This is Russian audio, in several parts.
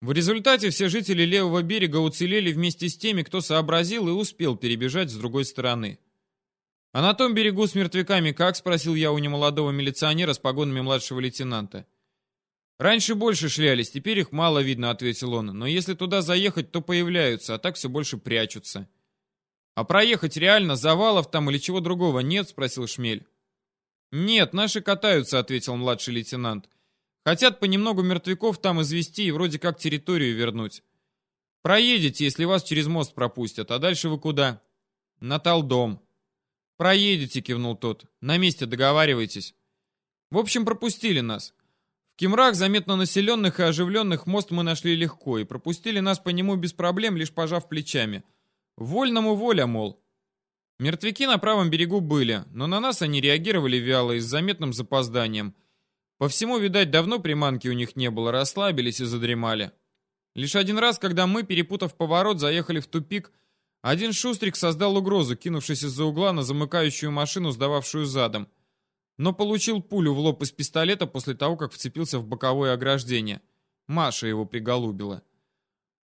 В результате все жители левого берега уцелели вместе с теми, кто сообразил и успел перебежать с другой стороны. «А на том берегу с мертвяками как?» — спросил я у немолодого милиционера с погонами младшего лейтенанта. «Раньше больше шлялись, теперь их мало видно», — ответил он. «Но если туда заехать, то появляются, а так все больше прячутся». «А проехать реально, завалов там или чего другого нет?» — спросил Шмель. «Нет, наши катаются», — ответил младший лейтенант. «Хотят понемногу мертвяков там извести и вроде как территорию вернуть. Проедете, если вас через мост пропустят, а дальше вы куда?» «На Талдом». «Проедете», — кивнул тот. «На месте договаривайтесь». В общем, пропустили нас. В Кимрах, заметно населенных и оживленных, мост мы нашли легко, и пропустили нас по нему без проблем, лишь пожав плечами. Вольному воля, мол. Мертвяки на правом берегу были, но на нас они реагировали вяло и с заметным запозданием. По всему, видать, давно приманки у них не было, расслабились и задремали. Лишь один раз, когда мы, перепутав поворот, заехали в тупик, один шустрик создал угрозу, кинувшись из-за угла на замыкающую машину, сдававшую задом. Но получил пулю в лоб из пистолета после того, как вцепился в боковое ограждение. Маша его приголубила.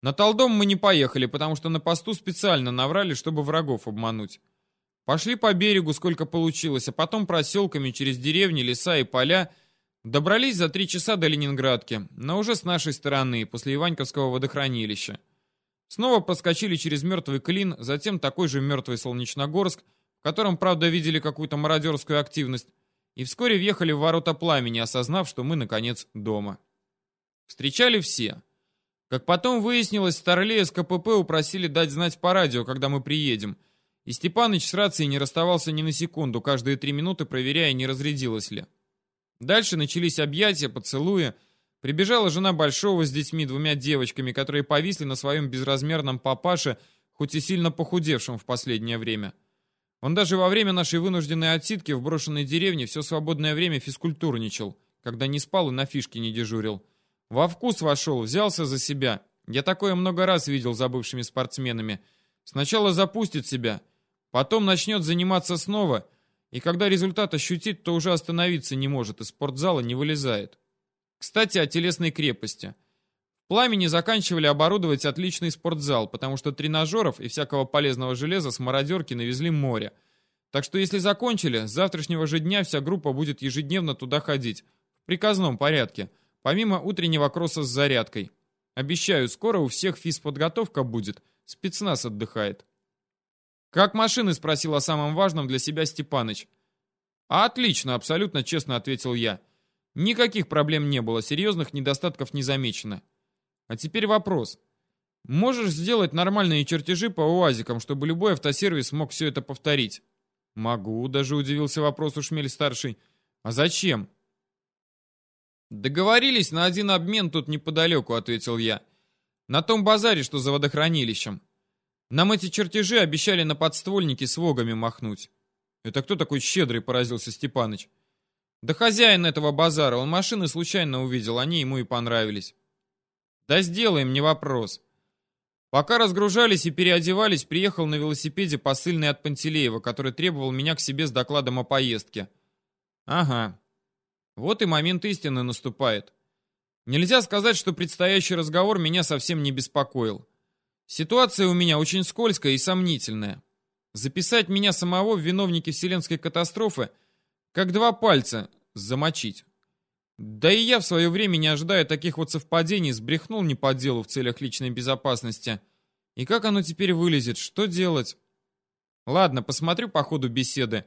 На Талдом мы не поехали, потому что на посту специально наврали, чтобы врагов обмануть. Пошли по берегу, сколько получилось, а потом проселками через деревни, леса и поля добрались за три часа до Ленинградки, но уже с нашей стороны, после Иваньковского водохранилища. Снова проскочили через мертвый Клин, затем такой же мертвый Солнечногорск, в котором, правда, видели какую-то мародерскую активность, и вскоре въехали в ворота пламени, осознав, что мы, наконец, дома. Встречали все. Как потом выяснилось, Старлея с КПП упросили дать знать по радио, когда мы приедем, и Степаныч с рацией не расставался ни на секунду, каждые три минуты проверяя, не разрядилось ли. Дальше начались объятия, поцелуи, Прибежала жена Большого с детьми, двумя девочками, которые повисли на своем безразмерном папаше, хоть и сильно похудевшем в последнее время. Он даже во время нашей вынужденной отсидки в брошенной деревне все свободное время физкультурничал, когда не спал и на фишке не дежурил. Во вкус вошел, взялся за себя. Я такое много раз видел за бывшими спортсменами. Сначала запустит себя, потом начнет заниматься снова, и когда результат ощутит, то уже остановиться не может, из спортзала не вылезает. Кстати, о телесной крепости. В пламени заканчивали оборудовать отличный спортзал, потому что тренажеров и всякого полезного железа с мародерки навезли море. Так что если закончили, с завтрашнего же дня вся группа будет ежедневно туда ходить. В приказном порядке, помимо утреннего кросса с зарядкой. Обещаю, скоро у всех физподготовка будет. Спецназ отдыхает. «Как машины?» — спросил о самом важном для себя Степаныч. «А отлично, абсолютно честно ответил я. Никаких проблем не было, серьезных недостатков не замечено. А теперь вопрос. Можешь сделать нормальные чертежи по УАЗикам, чтобы любой автосервис мог все это повторить? Могу, даже удивился вопрос у Шмель-старший. А зачем? Договорились на один обмен тут неподалеку, ответил я. На том базаре, что за водохранилищем. Нам эти чертежи обещали на подствольнике с вогами махнуть. Это кто такой щедрый, поразился Степаныч. Да хозяин этого базара, он машины случайно увидел, они ему и понравились. Да сделаем, не вопрос. Пока разгружались и переодевались, приехал на велосипеде посыльный от Пантелеева, который требовал меня к себе с докладом о поездке. Ага. Вот и момент истины наступает. Нельзя сказать, что предстоящий разговор меня совсем не беспокоил. Ситуация у меня очень скользкая и сомнительная. Записать меня самого в виновнике вселенской катастрофы – как два пальца замочить. Да и я в свое время, не ожидая таких вот совпадений, сбрехнул не по делу в целях личной безопасности. И как оно теперь вылезет? Что делать? Ладно, посмотрю по ходу беседы.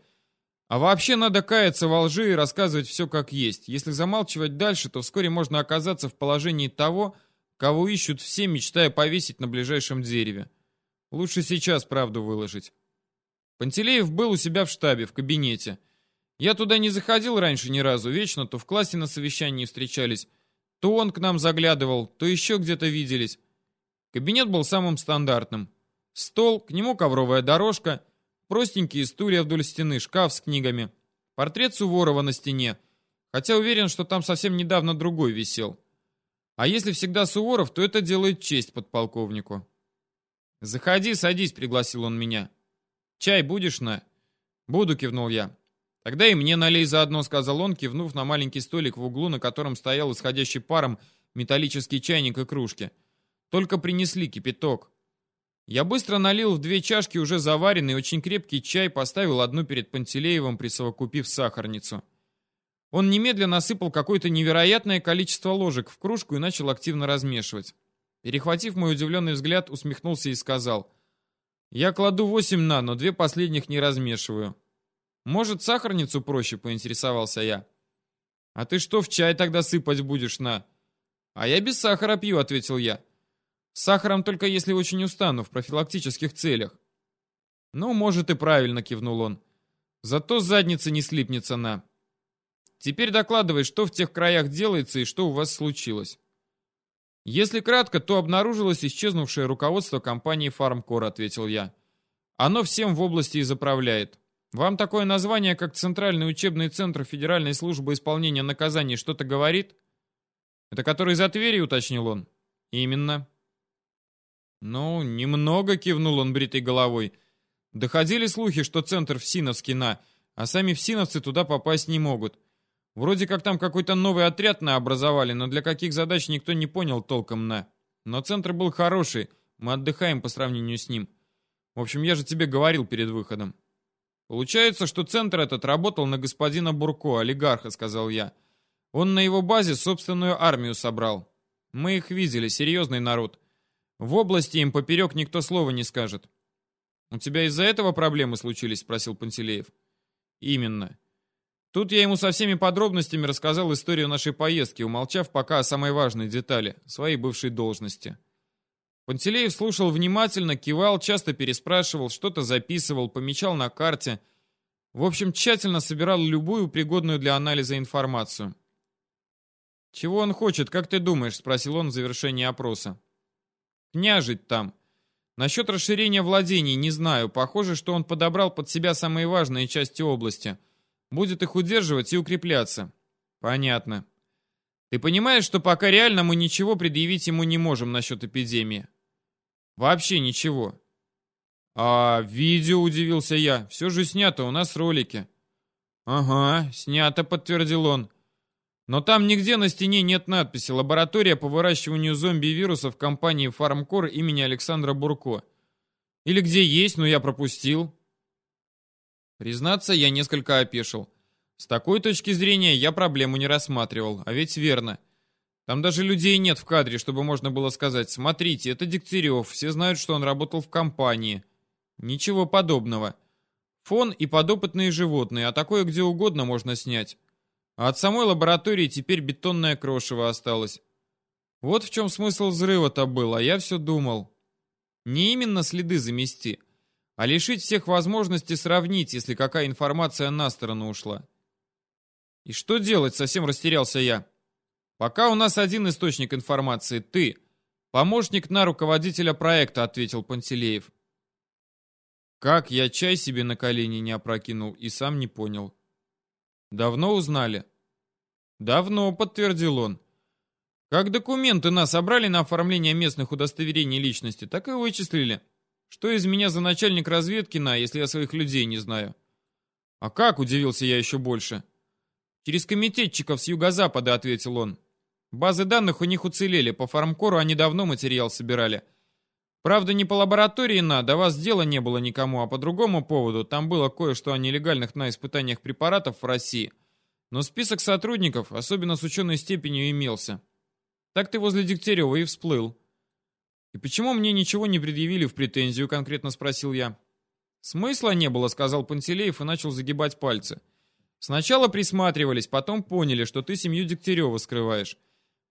А вообще надо каяться во лжи и рассказывать все как есть. Если замалчивать дальше, то вскоре можно оказаться в положении того, кого ищут все, мечтая повесить на ближайшем дереве. Лучше сейчас правду выложить. Пантелеев был у себя в штабе, в кабинете. Я туда не заходил раньше ни разу, вечно то в классе на совещании встречались, то он к нам заглядывал, то еще где-то виделись. Кабинет был самым стандартным. Стол, к нему ковровая дорожка, простенькие стулья вдоль стены, шкаф с книгами, портрет Суворова на стене, хотя уверен, что там совсем недавно другой висел. А если всегда Суворов, то это делает честь подполковнику. «Заходи, садись», — пригласил он меня. «Чай будешь, на?» «Буду», — кивнул я. «Тогда и мне налей заодно», — сказал он, кивнув на маленький столик в углу, на котором стоял исходящий паром металлический чайник и кружки. Только принесли кипяток. Я быстро налил в две чашки уже заваренный, очень крепкий чай, поставил одну перед Пантелеевым, присовокупив сахарницу. Он немедленно насыпал какое-то невероятное количество ложек в кружку и начал активно размешивать. Перехватив мой удивленный взгляд, усмехнулся и сказал, «Я кладу восемь на, но две последних не размешиваю». «Может, сахарницу проще?» — поинтересовался я. «А ты что в чай тогда сыпать будешь на?» «А я без сахара пью», — ответил я. «С сахаром только если очень устану, в профилактических целях». «Ну, может, и правильно», — кивнул он. «Зато задница не слипнется на». «Теперь докладывай, что в тех краях делается и что у вас случилось». «Если кратко, то обнаружилось исчезнувшее руководство компании «Фармкор», — ответил я. «Оно всем в области и заправляет. Вам такое название, как Центральный учебный центр Федеральной службы исполнения наказаний, что-то говорит?» «Это который за Твери?» — уточнил он. «Именно». «Ну, немного», — кивнул он бритой головой. «Доходили слухи, что центр в Синовске на, а сами всиновцы туда попасть не могут. Вроде как там какой-то новый отряд на образовали, но для каких задач никто не понял толком на. Но центр был хороший, мы отдыхаем по сравнению с ним. В общем, я же тебе говорил перед выходом». «Получается, что центр этот работал на господина Бурко, олигарха», — сказал я. Он на его базе собственную армию собрал. Мы их видели, серьезный народ. В области им поперек никто слова не скажет. «У тебя из-за этого проблемы случились?» — спросил Пантелеев. «Именно. Тут я ему со всеми подробностями рассказал историю нашей поездки, умолчав пока о самой важной детали — своей бывшей должности». Пантелеев слушал внимательно, кивал, часто переспрашивал, что-то записывал, помечал на карте. В общем, тщательно собирал любую пригодную для анализа информацию. «Чего он хочет, как ты думаешь?» — спросил он в завершении опроса. «Княжить там. Насчет расширения владений не знаю. Похоже, что он подобрал под себя самые важные части области. Будет их удерживать и укрепляться». «Понятно. Ты понимаешь, что пока реально мы ничего предъявить ему не можем насчет эпидемии?» «Вообще ничего». «А видео?» — удивился я. «Все же снято, у нас ролики». «Ага, снято», — подтвердил он. Но там нигде на стене нет надписи «Лаборатория по выращиванию зомби-вирусов компании Фармкор имени Александра Бурко». Или где есть, но я пропустил. Признаться, я несколько опешил. С такой точки зрения я проблему не рассматривал, а ведь верно. Там даже людей нет в кадре, чтобы можно было сказать «Смотрите, это Дегтярев, все знают, что он работал в компании». Ничего подобного. Фон и подопытные животные, а такое где угодно можно снять. А от самой лаборатории теперь бетонное крошево осталось. Вот в чем смысл взрыва-то был, а я все думал. Не именно следы замести, а лишить всех возможности сравнить, если какая информация на сторону ушла. И что делать, совсем растерялся я. Пока у нас один источник информации, ты. Помощник на руководителя проекта, ответил Пантелеев. Как я чай себе на колени не опрокинул и сам не понял. Давно узнали? Давно, подтвердил он. Как документы нас собрали на оформление местных удостоверений личности, так и вычислили. Что из меня за начальник разведки на, если я своих людей не знаю? А как, удивился я еще больше. Через комитетчиков с юго-запада, ответил он. Базы данных у них уцелели, по фармкору они давно материал собирали. Правда, не по лаборатории на, до вас дела не было никому, а по другому поводу. Там было кое-что о нелегальных на испытаниях препаратов в России. Но список сотрудников, особенно с ученой степенью, имелся. Так ты возле Дегтярева и всплыл. «И почему мне ничего не предъявили в претензию?» — конкретно спросил я. «Смысла не было», — сказал Пантелеев и начал загибать пальцы. «Сначала присматривались, потом поняли, что ты семью Дегтярева скрываешь.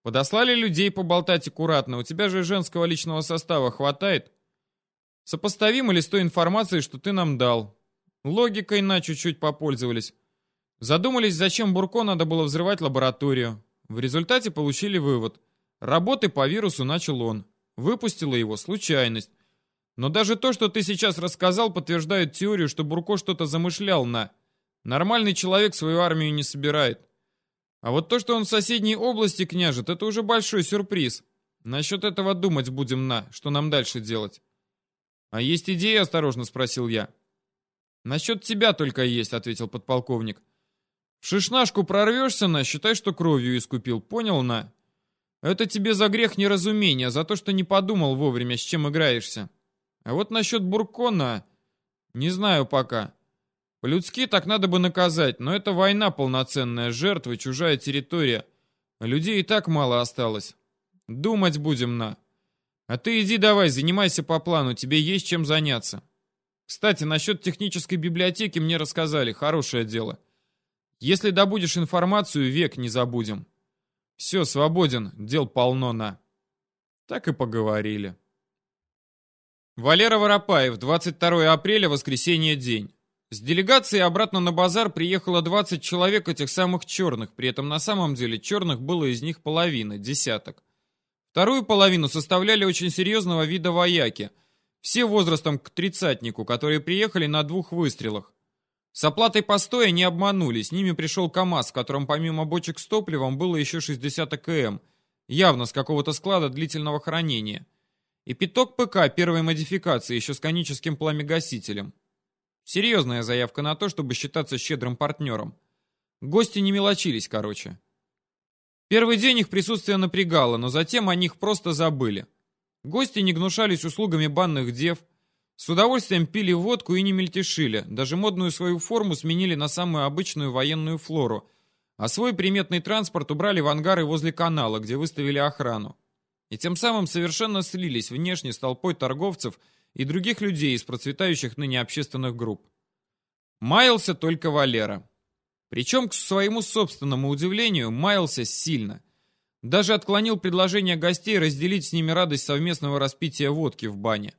Подослали людей поболтать аккуратно. У тебя же женского личного состава хватает? Сопоставимо ли с той информацией, что ты нам дал? Логикой на чуть-чуть попользовались. Задумались, зачем Бурко надо было взрывать лабораторию. В результате получили вывод. Работы по вирусу начал он. Выпустила его случайность. Но даже то, что ты сейчас рассказал, подтверждает теорию, что Бурко что-то замышлял на... Нормальный человек свою армию не собирает. А вот то, что он в соседней области княжет, это уже большой сюрприз. Насчет этого думать будем на, что нам дальше делать. А есть идея, осторожно спросил я. Насчет тебя только есть, ответил подполковник. В шишнашку прорвешься на, считай, что кровью искупил, понял на? Это тебе за грех неразумения, за то, что не подумал вовремя, с чем играешься. А вот насчет Буркона... Не знаю пока. По-людски так надо бы наказать, но это война полноценная, жертвы, чужая территория. Людей и так мало осталось. Думать будем на. А ты иди давай, занимайся по плану, тебе есть чем заняться. Кстати, насчет технической библиотеки мне рассказали, хорошее дело. Если добудешь информацию, век не забудем. Все, свободен, дел полно на. Так и поговорили. Валера Воропаев, 22 апреля, воскресенье, день. С делегацией обратно на базар приехало 20 человек этих самых черных, при этом на самом деле черных было из них половина, десяток. Вторую половину составляли очень серьезного вида вояки, все возрастом к тридцатнику, которые приехали на двух выстрелах. С оплатой постоя не обманули, с ними пришел КАМАЗ, в котором помимо бочек с топливом было еще 60 АКМ, явно с какого-то склада длительного хранения. И пяток ПК первой модификации, еще с коническим пламегасителем. Серьезная заявка на то, чтобы считаться щедрым партнером. Гости не мелочились, короче. Первый день их присутствие напрягало, но затем о них просто забыли. Гости не гнушались услугами банных дев, с удовольствием пили водку и не мельтешили, даже модную свою форму сменили на самую обычную военную флору, а свой приметный транспорт убрали в ангары возле канала, где выставили охрану. И тем самым совершенно слились внешне с толпой торговцев и других людей из процветающих ныне общественных групп. Маялся только Валера. Причем, к своему собственному удивлению, маялся сильно. Даже отклонил предложение гостей разделить с ними радость совместного распития водки в бане.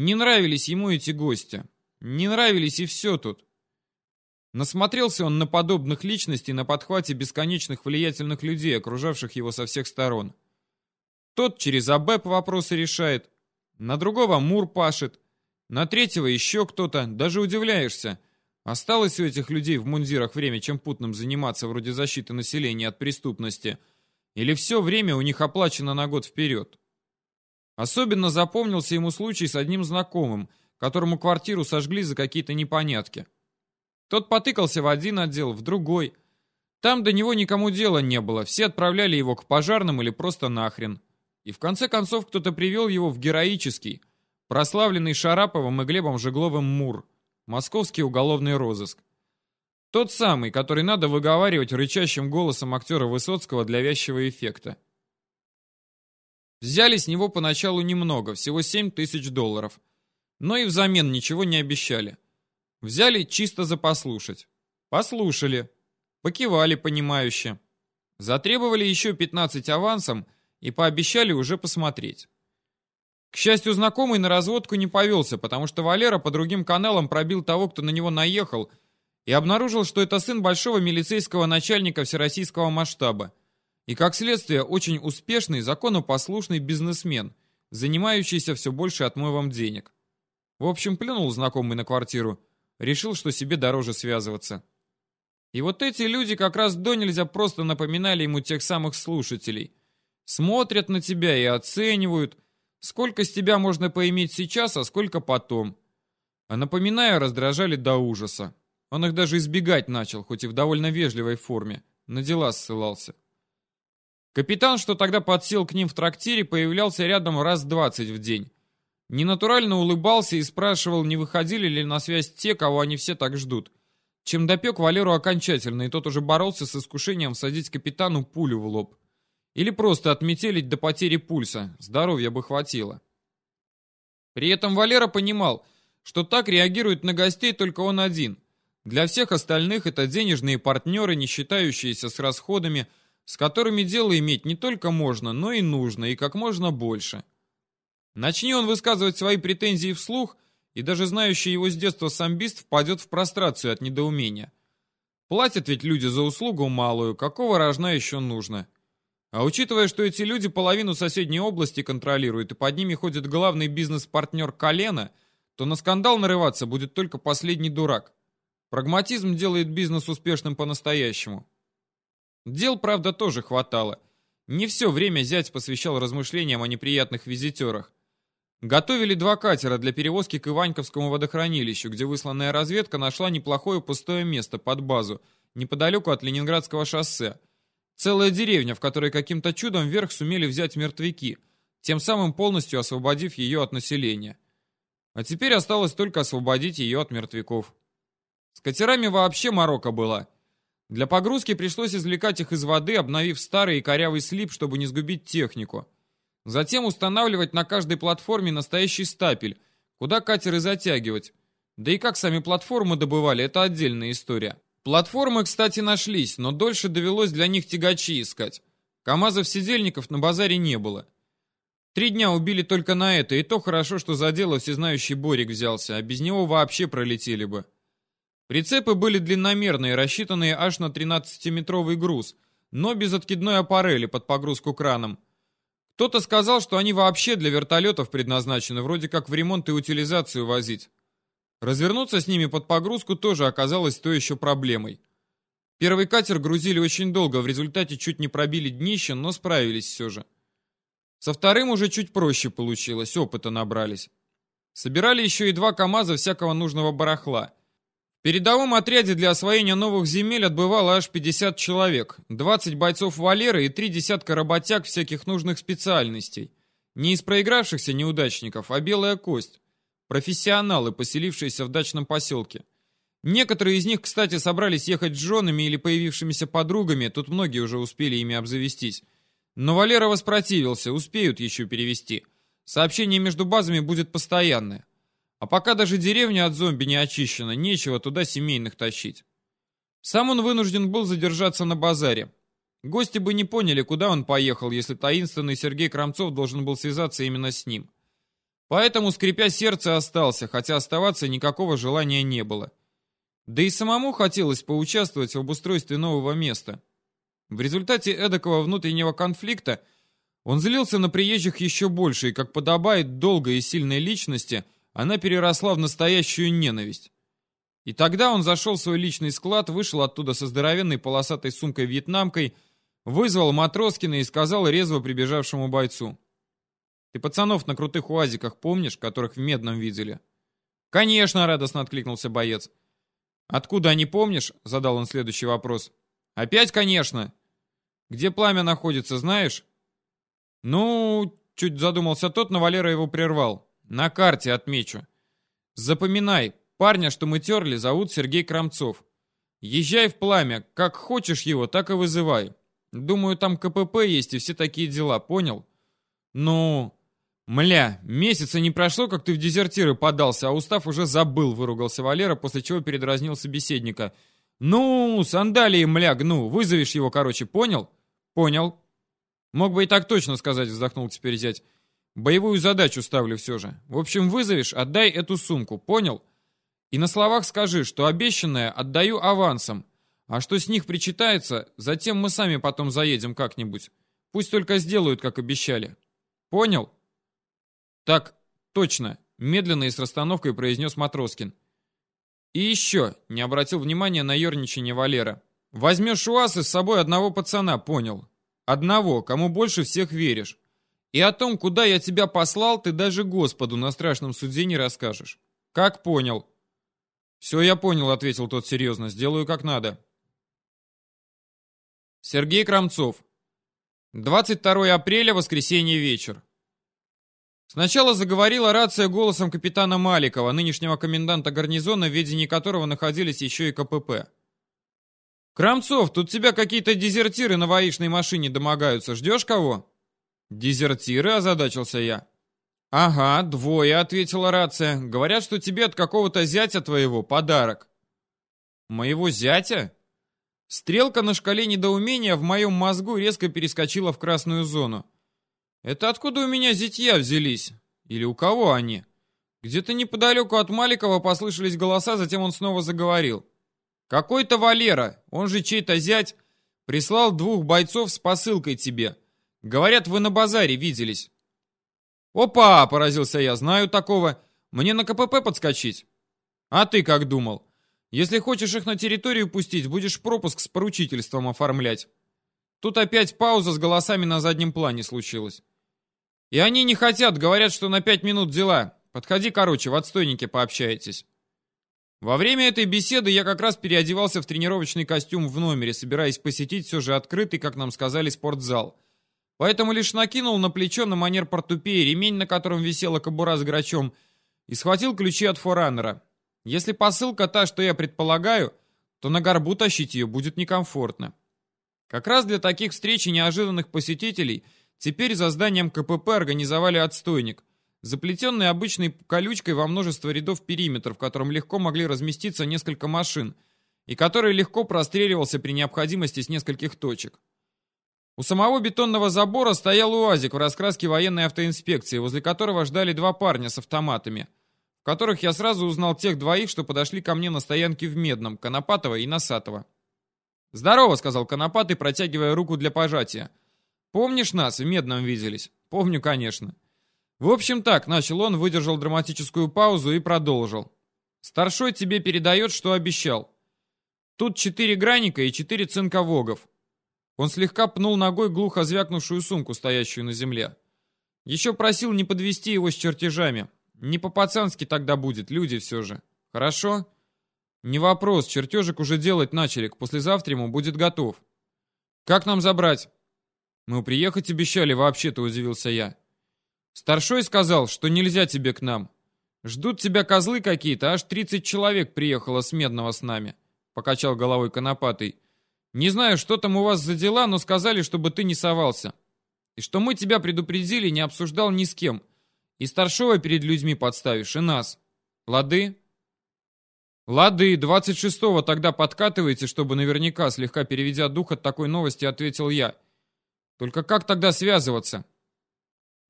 Не нравились ему эти гости. Не нравились и все тут. Насмотрелся он на подобных личностей на подхвате бесконечных влиятельных людей, окружавших его со всех сторон. Тот через АБЭП вопросы решает, на другого Мур пашет, на третьего еще кто-то, даже удивляешься. Осталось у этих людей в мундирах время чем путным заниматься вроде защиты населения от преступности, или все время у них оплачено на год вперед. Особенно запомнился ему случай с одним знакомым, которому квартиру сожгли за какие-то непонятки. Тот потыкался в один отдел, в другой. Там до него никому дела не было, все отправляли его к пожарным или просто нахрен. И в конце концов кто-то привел его в героический, прославленный Шараповым и Глебом Жегловым МУР, московский уголовный розыск. Тот самый, который надо выговаривать рычащим голосом актера Высоцкого для вязчего эффекта. Взяли с него поначалу немного, всего 7 тысяч долларов. Но и взамен ничего не обещали. Взяли чисто за послушать. Послушали. Покивали понимающе. Затребовали еще 15 авансом и пообещали уже посмотреть. К счастью, знакомый на разводку не повелся, потому что Валера по другим каналам пробил того, кто на него наехал, и обнаружил, что это сын большого милицейского начальника всероссийского масштаба. И, как следствие, очень успешный, законопослушный бизнесмен, занимающийся все больше отмывом денег. В общем, плюнул знакомый на квартиру, решил, что себе дороже связываться. И вот эти люди как раз до нельзя просто напоминали ему тех самых слушателей. Смотрят на тебя и оценивают, сколько с тебя можно поиметь сейчас, а сколько потом. А напоминая, раздражали до ужаса. Он их даже избегать начал, хоть и в довольно вежливой форме. На дела ссылался. Капитан, что тогда подсел к ним в трактире, появлялся рядом раз двадцать в день. Ненатурально улыбался и спрашивал, не выходили ли на связь те, кого они все так ждут. Чем допек Валеру окончательно, и тот уже боролся с искушением всадить капитану пулю в лоб. Или просто отметелить до потери пульса, здоровья бы хватило. При этом Валера понимал, что так реагирует на гостей только он один. Для всех остальных это денежные партнеры, не считающиеся с расходами, с которыми дело иметь не только можно, но и нужно, и как можно больше. Начни он высказывать свои претензии вслух, и даже знающий его с детства самбист впадет в прострацию от недоумения. Платят ведь люди за услугу малую, какого рожна еще нужно? А учитывая, что эти люди половину соседней области контролируют, и под ними ходит главный бизнес-партнер Колена, то на скандал нарываться будет только последний дурак. Прагматизм делает бизнес успешным по-настоящему. Дел, правда, тоже хватало. Не все время зять посвящал размышлениям о неприятных визитерах. Готовили два катера для перевозки к Иваньковскому водохранилищу, где высланная разведка нашла неплохое пустое место под базу, неподалеку от Ленинградского шоссе. Целая деревня, в которой каким-то чудом вверх сумели взять мертвяки, тем самым полностью освободив ее от населения. А теперь осталось только освободить ее от мертвяков. С катерами вообще морока была. Для погрузки пришлось извлекать их из воды, обновив старый и корявый слип, чтобы не сгубить технику. Затем устанавливать на каждой платформе настоящий стапель, куда катеры затягивать. Да и как сами платформы добывали, это отдельная история. Платформы, кстати, нашлись, но дольше довелось для них тягачи искать. КамАЗов-сидельников на базаре не было. Три дня убили только на это, и то хорошо, что за дело всезнающий Борик взялся, а без него вообще пролетели бы. Прицепы были длинномерные, рассчитанные аж на 13-метровый груз, но без откидной аппарели под погрузку краном. Кто-то сказал, что они вообще для вертолетов предназначены, вроде как в ремонт и утилизацию возить. Развернуться с ними под погрузку тоже оказалось то еще проблемой. Первый катер грузили очень долго, в результате чуть не пробили днище, но справились все же. Со вторым уже чуть проще получилось, опыта набрались. Собирали еще и два КАМАЗа всякого нужного барахла. В передовом отряде для освоения новых земель отбывало аж 50 человек, 20 бойцов Валеры и три десятка работяг всяких нужных специальностей. Не из проигравшихся неудачников, а белая кость. Профессионалы, поселившиеся в дачном поселке. Некоторые из них, кстати, собрались ехать с женами или появившимися подругами, тут многие уже успели ими обзавестись. Но Валера воспротивился, успеют еще перевести. Сообщение между базами будет постоянное. А пока даже деревня от зомби не очищена, нечего туда семейных тащить. Сам он вынужден был задержаться на базаре. Гости бы не поняли, куда он поехал, если таинственный Сергей Крамцов должен был связаться именно с ним. Поэтому, скрипя сердце, остался, хотя оставаться никакого желания не было. Да и самому хотелось поучаствовать в обустройстве нового места. В результате эдакого внутреннего конфликта он злился на приезжих еще больше, и, как подобает долгой и сильной личности, она переросла в настоящую ненависть. И тогда он зашел в свой личный склад, вышел оттуда со здоровенной полосатой сумкой-вьетнамкой, вызвал Матроскина и сказал резво прибежавшему бойцу. Ты пацанов на крутых уазиках помнишь, которых в Медном видели?» «Конечно!» — радостно откликнулся боец. «Откуда они помнишь?» — задал он следующий вопрос. «Опять, конечно!» «Где пламя находится, знаешь?» «Ну...» — чуть задумался тот, но Валера его прервал. «На карте отмечу. Запоминай, парня, что мы терли, зовут Сергей Крамцов. Езжай в пламя, как хочешь его, так и вызывай. Думаю, там КПП есть и все такие дела, понял?» «Ну...» «Мля, месяца не прошло, как ты в дезертиры подался, а устав уже забыл», — выругался Валера, после чего передразнил собеседника. «Ну, сандалии, мля, гну, вызовешь его, короче, понял?» «Понял». «Мог бы и так точно сказать», — вздохнул теперь зять. «Боевую задачу ставлю все же. В общем, вызовешь, отдай эту сумку, понял? И на словах скажи, что обещанное отдаю авансом, а что с них причитается, затем мы сами потом заедем как-нибудь. Пусть только сделают, как обещали. Понял?» «Так, точно», — медленно и с расстановкой произнес Матроскин. «И еще», — не обратил внимания на ерничание Валера. «Возьмешь УАЗ и с собой одного пацана, понял? Одного, кому больше всех веришь. И о том, куда я тебя послал, ты даже Господу на страшном суде не расскажешь. Как понял?» «Все я понял», — ответил тот серьезно. «Сделаю как надо». Сергей Крамцов. 22 апреля, воскресенье вечер. Сначала заговорила рация голосом капитана Маликова, нынешнего коменданта гарнизона, в ведении которого находились еще и КПП. «Крамцов, тут тебя какие-то дезертиры на воишной машине домогаются. Ждешь кого?» «Дезертиры?» – озадачился я. «Ага, двое», — ответила рация. «Говорят, что тебе от какого-то зятя твоего подарок». «Моего зятя?» Стрелка на шкале недоумения в моем мозгу резко перескочила в красную зону. Это откуда у меня зятья взялись? Или у кого они? Где-то неподалеку от Маликова послышались голоса, затем он снова заговорил. Какой-то Валера, он же чей-то зять, прислал двух бойцов с посылкой тебе. Говорят, вы на базаре виделись. Опа, поразился я, знаю такого. Мне на КПП подскочить? А ты как думал? Если хочешь их на территорию пустить, будешь пропуск с поручительством оформлять. Тут опять пауза с голосами на заднем плане случилась. И они не хотят, говорят, что на пять минут дела. Подходи, короче, в отстойнике пообщаетесь. Во время этой беседы я как раз переодевался в тренировочный костюм в номере, собираясь посетить все же открытый, как нам сказали, спортзал. Поэтому лишь накинул на плечо на манер портупеи ремень, на котором висела кобура с грачом, и схватил ключи от фораннера. Если посылка та, что я предполагаю, то на горбу тащить ее будет некомфортно. Как раз для таких встреч и неожиданных посетителей теперь за зданием КПП организовали отстойник, заплетенный обычной колючкой во множество рядов периметр, в котором легко могли разместиться несколько машин, и который легко простреливался при необходимости с нескольких точек. У самого бетонного забора стоял УАЗик в раскраске военной автоинспекции, возле которого ждали два парня с автоматами, в которых я сразу узнал тех двоих, что подошли ко мне на стоянке в Медном, Конопатова и Носатова. «Здорово», — сказал Конопатый, протягивая руку для пожатия. «Помнишь нас? В Медном виделись?» «Помню, конечно». В общем так, начал он, выдержал драматическую паузу и продолжил. Старшой тебе передает, что обещал. Тут четыре граника и четыре цинковогов. Он слегка пнул ногой глухо звякнувшую сумку, стоящую на земле. Еще просил не подвести его с чертежами. Не по-пацански тогда будет, люди все же. Хорошо? Не вопрос, чертежик уже делать начали, к послезавтра ему будет готов. Как нам забрать? Мы приехать обещали, вообще-то удивился я. Старшой сказал, что нельзя тебе к нам. Ждут тебя козлы какие-то, аж 30 человек приехало с Медного с нами. Покачал головой Конопатый. Не знаю, что там у вас за дела, но сказали, чтобы ты не совался. И что мы тебя предупредили, не обсуждал ни с кем. И старшего перед людьми подставишь, и нас. Лады? Лады, 26-го тогда подкатывайте, чтобы наверняка, слегка переведя дух от такой новости, ответил я. Только как тогда связываться?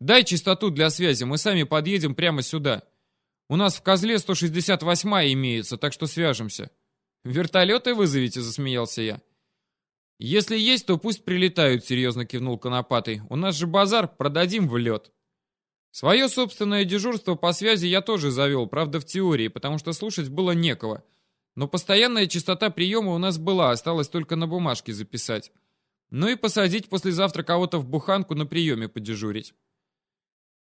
Дай частоту для связи, мы сами подъедем прямо сюда. У нас в козле 168-я имеется, так что свяжемся. Вертолеты вызовите, засмеялся я. Если есть, то пусть прилетают, серьезно кивнул Конопатый. У нас же базар, продадим в лед. Свое собственное дежурство по связи я тоже завел, правда в теории, потому что слушать было некого. Но постоянная частота приема у нас была, осталось только на бумажке записать. Ну и посадить послезавтра кого-то в буханку на приеме подежурить.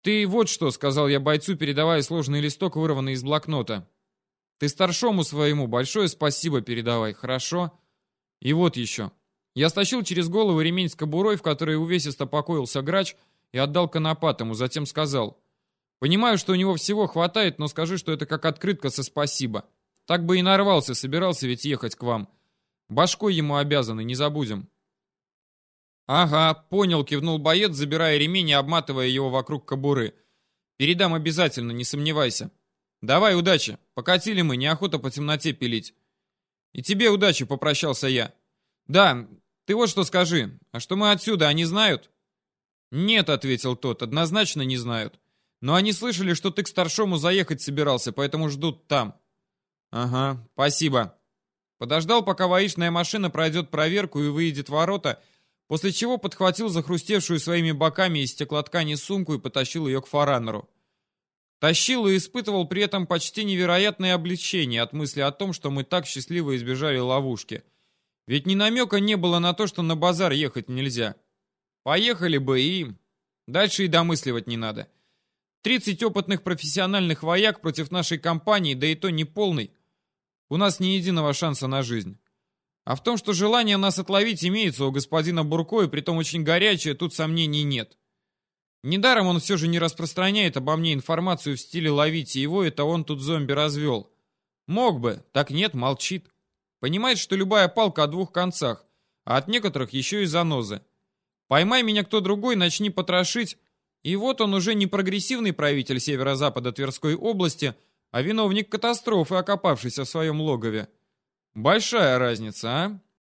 «Ты вот что», — сказал я бойцу, передавая сложный листок, вырванный из блокнота. «Ты старшому своему большое спасибо передавай, хорошо? И вот еще». Я стащил через голову ремень с кобурой, в которой увесисто покоился грач, и отдал конопатому, затем сказал. «Понимаю, что у него всего хватает, но скажи, что это как открытка со спасибо. Так бы и нарвался, собирался ведь ехать к вам. Башкой ему обязаны, не забудем». «Ага, понял», — кивнул боец, забирая ремень и обматывая его вокруг кобуры. «Передам обязательно, не сомневайся. Давай, удачи. Покатили мы, неохота по темноте пилить». «И тебе удачи», — попрощался я. «Да, ты вот что скажи. А что мы отсюда, они знают?» «Нет», — ответил тот, — «однозначно не знают. Но они слышали, что ты к старшому заехать собирался, поэтому ждут там». «Ага, спасибо». Подождал, пока воичная машина пройдет проверку и выйдет ворота, — после чего подхватил захрустевшую своими боками из стеклоткани сумку и потащил ее к фаранеру. Тащил и испытывал при этом почти невероятное облегчение от мысли о том, что мы так счастливо избежали ловушки. Ведь ни намека не было на то, что на базар ехать нельзя. Поехали бы и... Дальше и домысливать не надо. 30 опытных профессиональных вояк против нашей компании, да и то не полный. У нас ни единого шанса на жизнь. А в том, что желание нас отловить имеется у господина Бурко, и притом очень горячее, тут сомнений нет. Недаром он все же не распространяет обо мне информацию в стиле «ловите его», это он тут зомби развел. Мог бы, так нет, молчит. Понимает, что любая палка о двух концах, а от некоторых еще и занозы. Поймай меня кто другой, начни потрошить, и вот он уже не прогрессивный правитель северо-запада Тверской области, а виновник катастрофы, окопавшийся в своем логове. Большая разница, а?